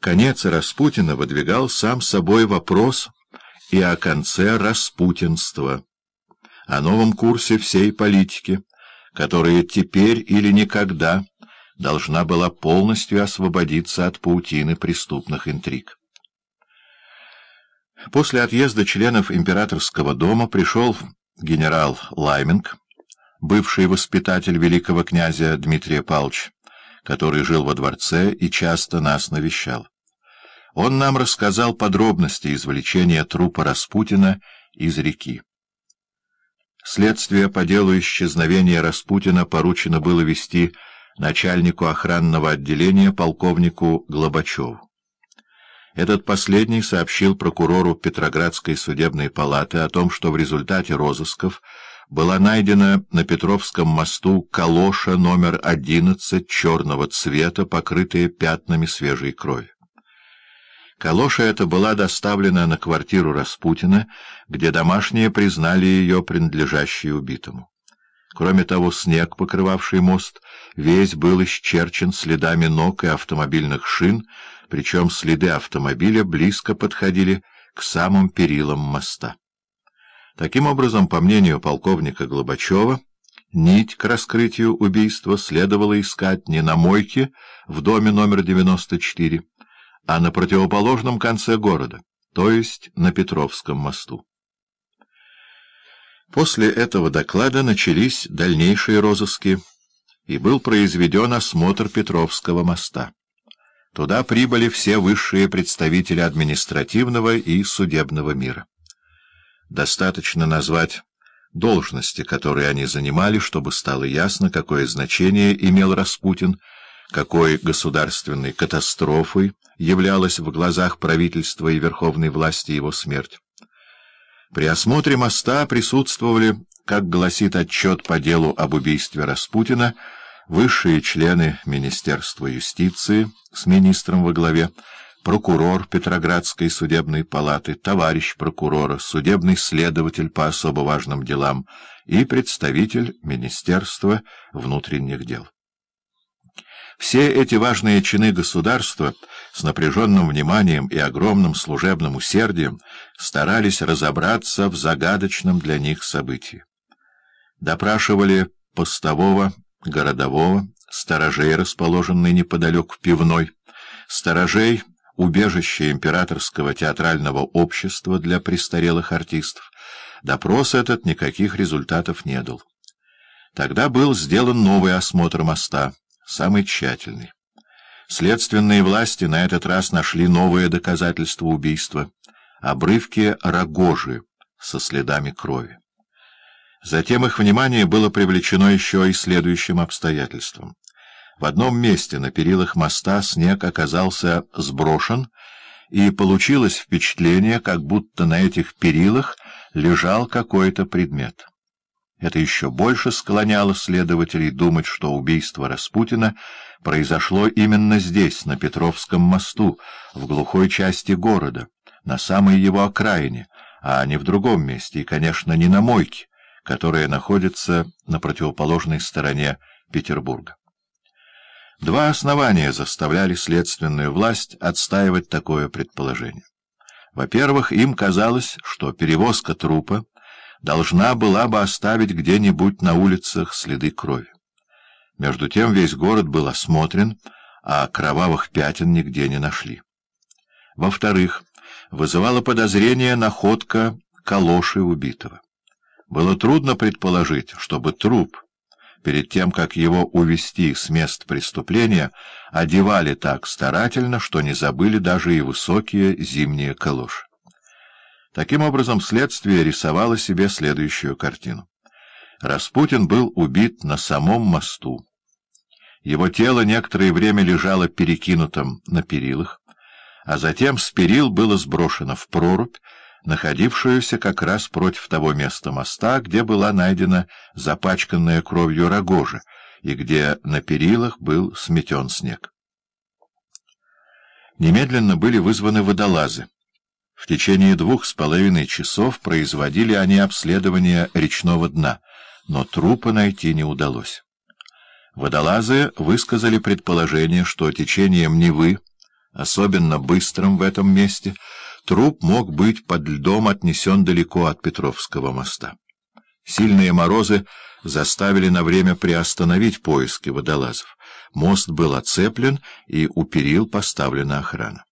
Конец Распутина выдвигал сам собой вопрос и о конце распутинства, о новом курсе всей политики, которая теперь или никогда должна была полностью освободиться от паутины преступных интриг. После отъезда членов императорского дома пришел генерал Лайминг, бывший воспитатель великого князя Дмитрия Павловича, который жил во дворце и часто нас навещал. Он нам рассказал подробности извлечения трупа Распутина из реки. Следствие по делу исчезновения Распутина поручено было вести начальнику охранного отделения полковнику Глобачеву. Этот последний сообщил прокурору Петроградской судебной палаты о том, что в результате розысков была найдена на Петровском мосту калоша номер 11 черного цвета, покрытая пятнами свежей крови. Калоша эта была доставлена на квартиру Распутина, где домашние признали ее принадлежащей убитому. Кроме того, снег, покрывавший мост, весь был исчерчен следами ног и автомобильных шин, причем следы автомобиля близко подходили к самым перилам моста. Таким образом, по мнению полковника Глобачева, нить к раскрытию убийства следовало искать не на мойке в доме номер 94, а на противоположном конце города, то есть на Петровском мосту. После этого доклада начались дальнейшие розыски, и был произведен осмотр Петровского моста. Туда прибыли все высшие представители административного и судебного мира. Достаточно назвать должности, которые они занимали, чтобы стало ясно, какое значение имел Распутин, какой государственной катастрофой являлась в глазах правительства и верховной власти его смерть. При осмотре моста присутствовали, как гласит отчет по делу об убийстве Распутина, высшие члены Министерства юстиции с министром во главе, прокурор Петроградской судебной палаты, товарищ прокурора, судебный следователь по особо важным делам и представитель Министерства внутренних дел. Все эти важные чины государства с напряженным вниманием и огромным служебным усердием старались разобраться в загадочном для них событии. Допрашивали постового, городового, сторожей, расположенный неподалеку пивной, сторожей, убежище императорского театрального общества для престарелых артистов. Допрос этот никаких результатов не дал. Тогда был сделан новый осмотр моста — самый тщательный. Следственные власти на этот раз нашли новые доказательства убийства — обрывки рогожи со следами крови. Затем их внимание было привлечено еще и следующим обстоятельством. В одном месте на перилах моста снег оказался сброшен, и получилось впечатление, как будто на этих перилах лежал какой-то предмет. Это еще больше склоняло следователей думать, что убийство Распутина произошло именно здесь, на Петровском мосту, в глухой части города, на самой его окраине, а не в другом месте, и, конечно, не на мойке, которая находится на противоположной стороне Петербурга. Два основания заставляли следственную власть отстаивать такое предположение. Во-первых, им казалось, что перевозка трупа должна была бы оставить где-нибудь на улицах следы крови. Между тем весь город был осмотрен, а кровавых пятен нигде не нашли. Во-вторых, вызывала подозрение находка калоши убитого. Было трудно предположить, чтобы труп, перед тем, как его увести с мест преступления, одевали так старательно, что не забыли даже и высокие зимние калоши. Таким образом, следствие рисовало себе следующую картину. Распутин был убит на самом мосту. Его тело некоторое время лежало перекинутым на перилах, а затем с перил было сброшено в прорубь, находившуюся как раз против того места моста, где была найдена запачканная кровью рогожа и где на перилах был сметен снег. Немедленно были вызваны водолазы. В течение двух с половиной часов производили они обследование речного дна, но трупа найти не удалось. Водолазы высказали предположение, что течением Невы особенно быстрым в этом месте, труп мог быть под льдом отнесен далеко от Петровского моста. Сильные морозы заставили на время приостановить поиски водолазов. Мост был оцеплен, и у перил поставлена охрана.